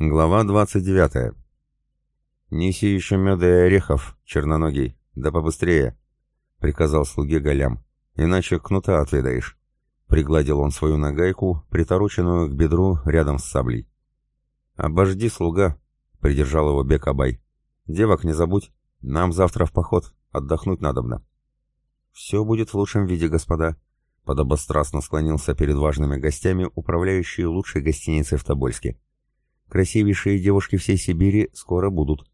Глава 29. «Неси еще меда и орехов, черноногий, да побыстрее», — приказал слуге Голям, — «иначе кнута отведаешь». Пригладил он свою нагайку, притороченную к бедру рядом с саблей. «Обожди, слуга», — придержал его Бекабай. «Девок не забудь, нам завтра в поход, отдохнуть надобно». «Все будет в лучшем виде, господа», — подобострастно склонился перед важными гостями управляющий лучшей гостиницей в Тобольске. Красивейшие девушки всей Сибири скоро будут.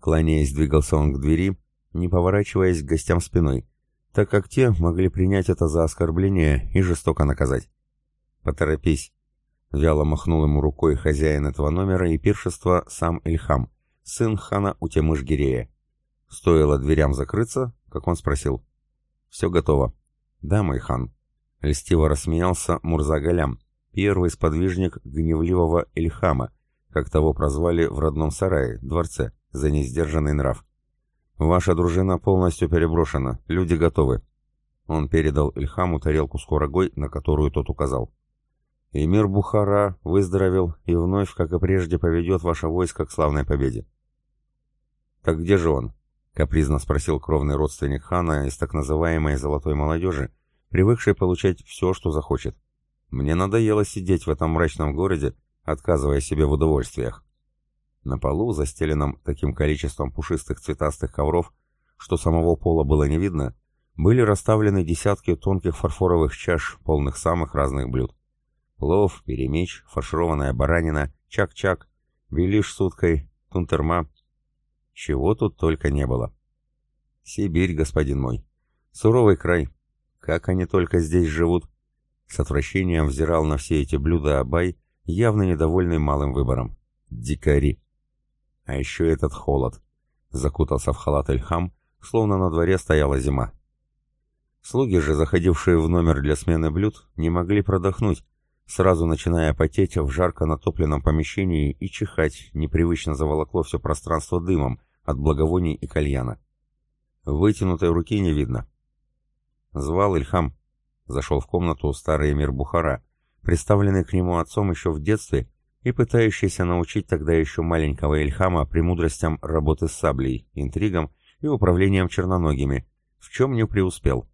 Кланяясь, двигался он к двери, не поворачиваясь к гостям спиной, так как те могли принять это за оскорбление и жестоко наказать. «Поторопись!» — вяло махнул ему рукой хозяин этого номера и пиршества сам Ильхам, сын хана Утемыш-Гирея. Стоило дверям закрыться, как он спросил. «Все готово». «Да, мой хан». Льстиво рассмеялся Мурза-Галям, первый сподвижник гневливого Ильхама, как того прозвали в родном сарае, дворце, за несдержанный нрав. «Ваша дружина полностью переброшена, люди готовы». Он передал Ильхаму тарелку с курагой, на которую тот указал. «Эмир Бухара выздоровел и вновь, как и прежде, поведет ваше войско к славной победе». «Так где же он?» — капризно спросил кровный родственник хана из так называемой «золотой молодежи», привыкший получать все, что захочет. «Мне надоело сидеть в этом мрачном городе отказывая себе в удовольствиях. На полу, застеленном таким количеством пушистых цветастых ковров, что самого пола было не видно, были расставлены десятки тонких фарфоровых чаш, полных самых разных блюд. Плов, перемич, фаршированная баранина, чак-чак, белиш с уткой, тунтерма. Чего тут только не было. Сибирь, господин мой. Суровый край. Как они только здесь живут. С отвращением взирал на все эти блюда Абай, явно недовольный малым выбором. Дикари. А еще этот холод. Закутался в халат Эльхам, словно на дворе стояла зима. Слуги же, заходившие в номер для смены блюд, не могли продохнуть, сразу начиная потеть в жарко натопленном помещении и чихать, непривычно заволокло все пространство дымом от благовоний и кальяна. Вытянутой руки не видно. Звал Ильхам. Зашел в комнату старый эмир Бухара, представленный к нему отцом еще в детстве и пытающийся научить тогда еще маленького Ильхама премудростям работы с саблей, интригам и управлением черноногими, в чем не преуспел.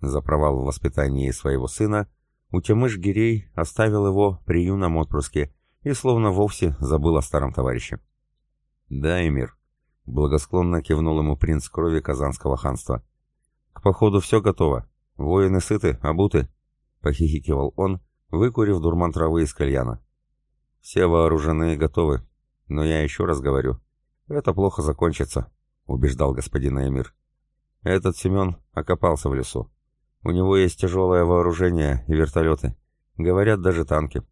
За провал в воспитании своего сына Утемыш Гирей оставил его при юном отпрыске и словно вовсе забыл о старом товарище. «Да, Эмир», — благосклонно кивнул ему принц крови Казанского ханства. «К походу все готово. Воины сыты, обуты», — похихикивал он, выкурив дурман травы из кальяна. «Все вооружены и готовы, но я еще раз говорю, это плохо закончится», — убеждал господин Эмир. «Этот Семен окопался в лесу. У него есть тяжелое вооружение и вертолеты. Говорят, даже танки.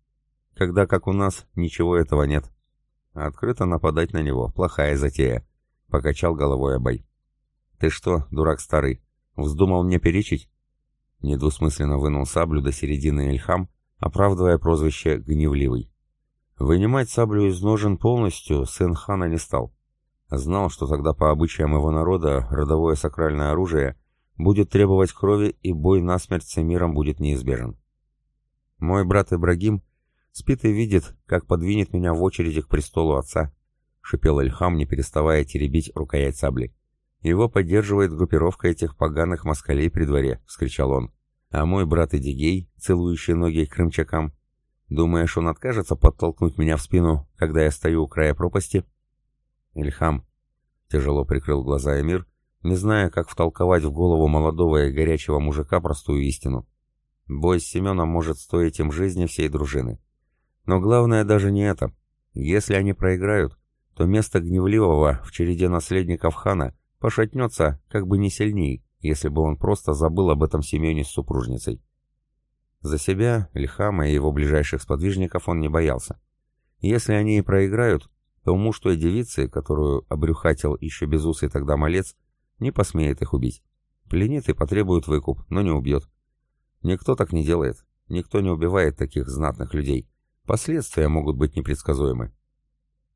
Когда, как у нас, ничего этого нет. Открыто нападать на него — плохая затея», — покачал головой Абай. «Ты что, дурак старый, вздумал мне перечить?» Недвусмысленно вынул саблю до середины Эльхам оправдывая прозвище «гневливый». Вынимать саблю из ножен полностью сын хана не стал. Знал, что тогда по обычаям его народа родовое сакральное оружие будет требовать крови и бой насмерть с миром будет неизбежен. Мой брат Ибрагим спит и видит, как подвинет меня в очереди к престолу отца, шипел Ильхам, не переставая теребить рукоять сабли. Его поддерживает группировка этих поганых москалей при дворе, вскричал он. А мой брат Эдигей, целующий ноги крымчакам, думаешь, он откажется подтолкнуть меня в спину, когда я стою у края пропасти? Ильхам, тяжело прикрыл глаза Эмир, не зная, как втолковать в голову молодого и горячего мужика простую истину. Бой с Семеном может стоить им жизни всей дружины. Но главное даже не это. Если они проиграют, то место гневливого в череде наследников хана пошатнется как бы не сильней, если бы он просто забыл об этом Семене с супружницей. За себя, Лихама и его ближайших сподвижников он не боялся. Если они и проиграют, то муж той девицы, которую обрюхатил еще безусый тогда малец, не посмеет их убить. Пленит и потребует выкуп, но не убьет. Никто так не делает. Никто не убивает таких знатных людей. Последствия могут быть непредсказуемы.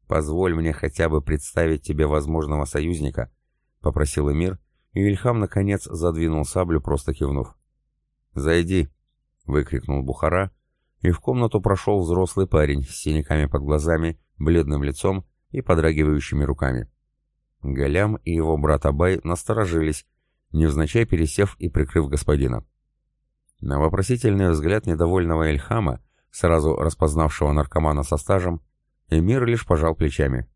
«Позволь мне хотя бы представить тебе возможного союзника», — попросил Эмир, и Ильхам, наконец, задвинул саблю, просто кивнув. «Зайди!» — выкрикнул Бухара, и в комнату прошел взрослый парень с синяками под глазами, бледным лицом и подрагивающими руками. Голям и его брат Абай насторожились, невзначай пересев и прикрыв господина. На вопросительный взгляд недовольного Эльхама, сразу распознавшего наркомана со стажем, Эмир лишь пожал плечами.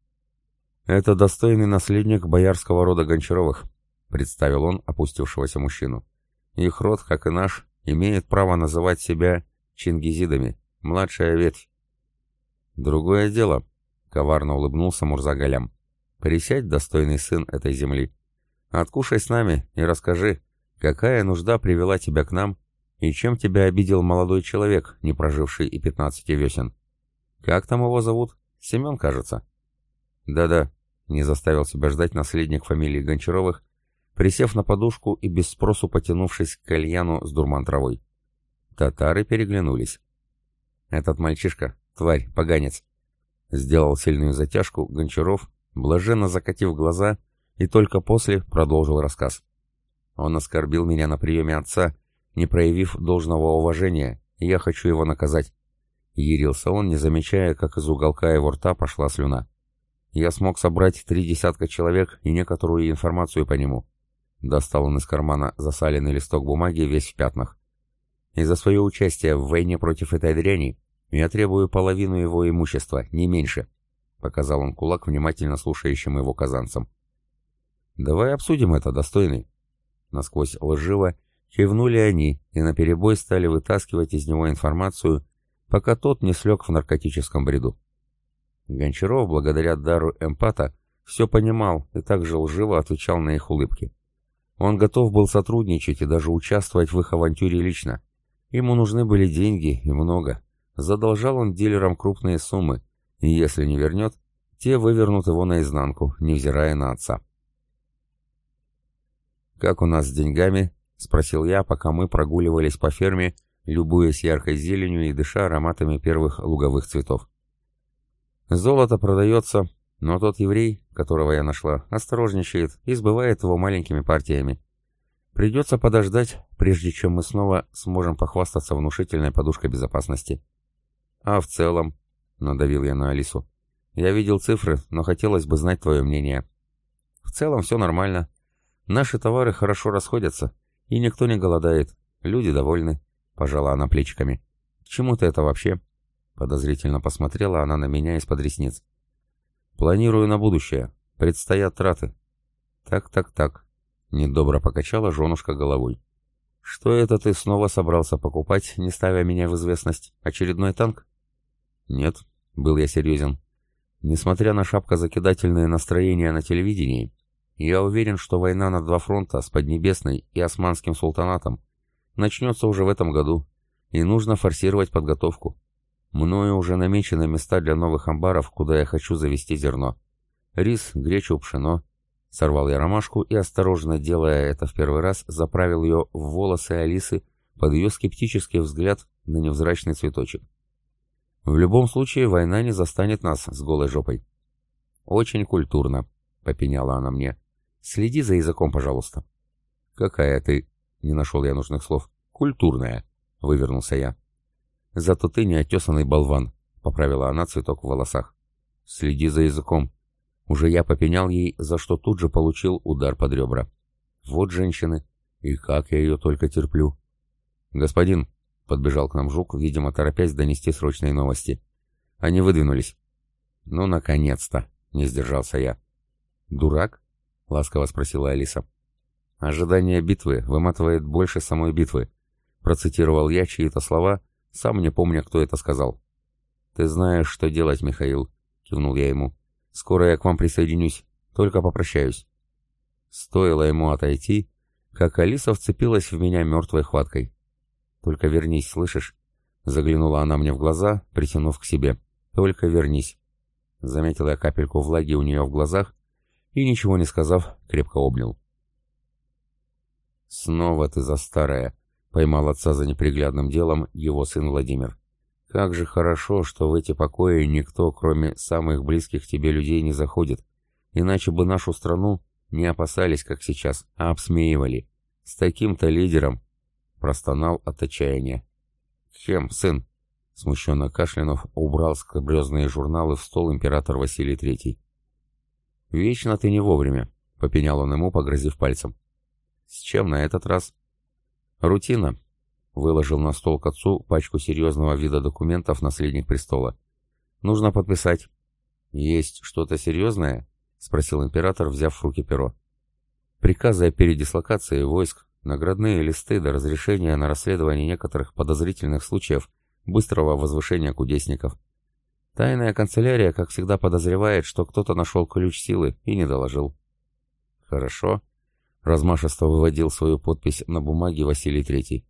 «Это достойный наследник боярского рода Гончаровых», — представил он опустившегося мужчину. «Их род, как и наш, имеет право называть себя чингизидами, младшая ветвь». «Другое дело», — коварно улыбнулся Мурза Галям. «Присядь, достойный сын этой земли. Откушай с нами и расскажи, какая нужда привела тебя к нам и чем тебя обидел молодой человек, не проживший и пятнадцати весен. Как там его зовут? Семен, кажется». «Да-да», — не заставил себя ждать наследник фамилии Гончаровых, присев на подушку и без спросу потянувшись к кальяну с дурман-травой. Татары переглянулись. «Этот мальчишка, тварь, поганец!» Сделал сильную затяжку Гончаров, блаженно закатив глаза, и только после продолжил рассказ. «Он оскорбил меня на приеме отца, не проявив должного уважения, и я хочу его наказать». Ярился он, не замечая, как из уголка его рта пошла слюна. Я смог собрать три десятка человек и некоторую информацию по нему. Достал он из кармана засаленный листок бумаги весь в пятнах. И за свое участие в войне против этой дряни я требую половину его имущества, не меньше», — показал он кулак внимательно слушающим его казанцам. «Давай обсудим это, достойный». Насквозь лживо кивнули они и наперебой стали вытаскивать из него информацию, пока тот не слег в наркотическом бреду. Гончаров, благодаря дару эмпата, все понимал и также лживо отвечал на их улыбки. Он готов был сотрудничать и даже участвовать в их авантюре лично. Ему нужны были деньги и много. Задолжал он дилерам крупные суммы, и если не вернет, те вывернут его наизнанку, невзирая на отца. «Как у нас с деньгами?» — спросил я, пока мы прогуливались по ферме, любуясь яркой зеленью и дыша ароматами первых луговых цветов. Золото продается, но тот еврей, которого я нашла, осторожничает и сбывает его маленькими партиями. Придется подождать, прежде чем мы снова сможем похвастаться внушительной подушкой безопасности. А в целом, надавил я на Алису, я видел цифры, но хотелось бы знать твое мнение. В целом все нормально. Наши товары хорошо расходятся, и никто не голодает. Люди довольны, пожала она плечиками. К чему ты это вообще? Подозрительно посмотрела она на меня из-под ресниц. «Планирую на будущее. Предстоят траты». «Так-так-так», — недобро покачала женушка головой. «Что это ты снова собрался покупать, не ставя меня в известность? Очередной танк?» «Нет», — был я серьезен. «Несмотря на шапкозакидательные настроения на телевидении, я уверен, что война на два фронта с Поднебесной и Османским султанатом начнется уже в этом году, и нужно форсировать подготовку. Мною уже намечены места для новых амбаров, куда я хочу завести зерно. Рис, гречу, пшено. Сорвал я ромашку и, осторожно делая это в первый раз, заправил ее в волосы Алисы под ее скептический взгляд на невзрачный цветочек. В любом случае, война не застанет нас с голой жопой. Очень культурно, попеняла она мне. Следи за языком, пожалуйста. Какая ты, не нашел я нужных слов. Культурная, вывернулся я. «Зато ты не отесанный болван», — поправила она цветок в волосах. «Следи за языком». Уже я попенял ей, за что тут же получил удар под ребра. «Вот женщины. И как я ее только терплю». «Господин», — подбежал к нам Жук, видимо, торопясь донести срочные новости. Они выдвинулись. «Ну, наконец-то!» — не сдержался я. «Дурак?» — ласково спросила Алиса. «Ожидание битвы выматывает больше самой битвы», — процитировал я чьи-то слова, сам не помню, кто это сказал. «Ты знаешь, что делать, Михаил», — кивнул я ему. «Скоро я к вам присоединюсь, только попрощаюсь». Стоило ему отойти, как Алиса вцепилась в меня мертвой хваткой. «Только вернись, слышишь?» Заглянула она мне в глаза, притянув к себе. «Только вернись». Заметил я капельку влаги у нее в глазах и, ничего не сказав, крепко обнял. «Снова ты за старое!» Поймал отца за неприглядным делом его сын Владимир. Как же хорошо, что в эти покои никто, кроме самых близких тебе людей, не заходит. Иначе бы нашу страну не опасались, как сейчас, а обсмеивали. С таким-то лидером простонал от отчаяния. «Чем, сын?» Смущенно кашлянув, убрал скобрезные журналы в стол император Василий Третий. «Вечно ты не вовремя», — попенял он ему, погрозив пальцем. «С чем на этот раз?» «Рутина», — выложил на стол к отцу пачку серьезного вида документов наследник престола. «Нужно подписать». «Есть что-то серьезное?» — спросил император, взяв в руки перо. «Приказы о передислокации войск, наградные листы до разрешения на расследование некоторых подозрительных случаев быстрого возвышения кудесников. Тайная канцелярия, как всегда, подозревает, что кто-то нашел ключ силы и не доложил». «Хорошо», — размашисто выводил свою подпись на бумаге Василий Третий.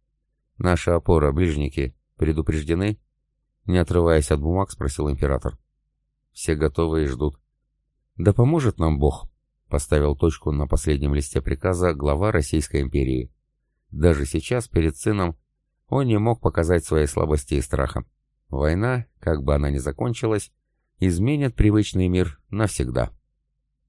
«Наша опора, ближники, предупреждены?» Не отрываясь от бумаг, спросил император. «Все готовы и ждут». «Да поможет нам Бог», — поставил точку на последнем листе приказа глава Российской империи. Даже сейчас, перед сыном, он не мог показать своей слабости и страха. Война, как бы она ни закончилась, изменит привычный мир навсегда.